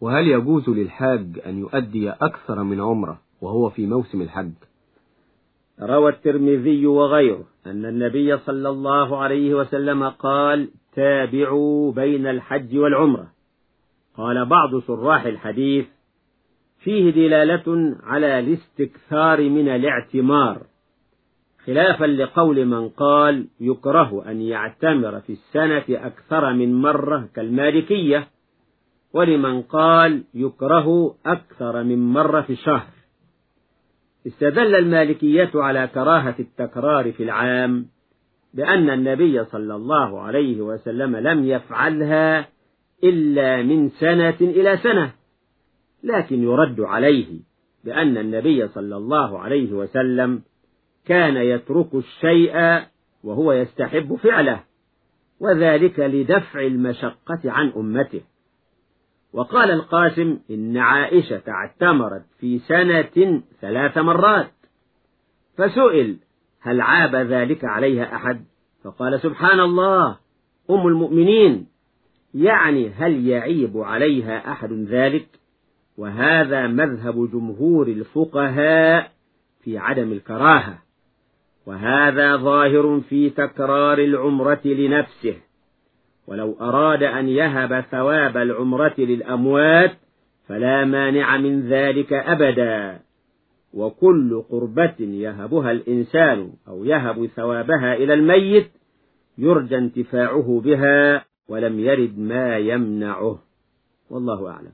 وهل يجوز للحاج أن يؤدي أكثر من عمرة وهو في موسم الحج؟ روى الترمذي وغيره أن النبي صلى الله عليه وسلم قال تابعوا بين الحج والعمرة. قال بعض شراح الحديث فيه دلالة على الاستكثار من الاعتمار. خلافا لقول من قال يكره أن يعتمر في السنة أكثر من مرة كالمالكية. ولمن قال يكره أكثر من مرة في الشهر. استدل المالكية على كراهة التكرار في العام بأن النبي صلى الله عليه وسلم لم يفعلها إلا من سنة إلى سنة لكن يرد عليه بأن النبي صلى الله عليه وسلم كان يترك الشيء وهو يستحب فعله وذلك لدفع المشقة عن أمته. وقال القاسم إن عائشة اعتمرت في سنة ثلاث مرات. فسئل هل عاب ذلك عليها أحد؟ فقال سبحان الله أم المؤمنين. يعني هل يعيب عليها أحد ذلك؟ وهذا مذهب جمهور الفقهاء في عدم الكراهة. وهذا ظاهر في تكرار العمرة لنفسه. ولو أراد أن يهب ثواب العمرة للأموات فلا مانع من ذلك أبدا. وكل قربة يهبها الإنسان أو يهب ثوابها إلى الميت يرجى انتفاعه بها ولم يرد ما يمنعه. والله أعلم.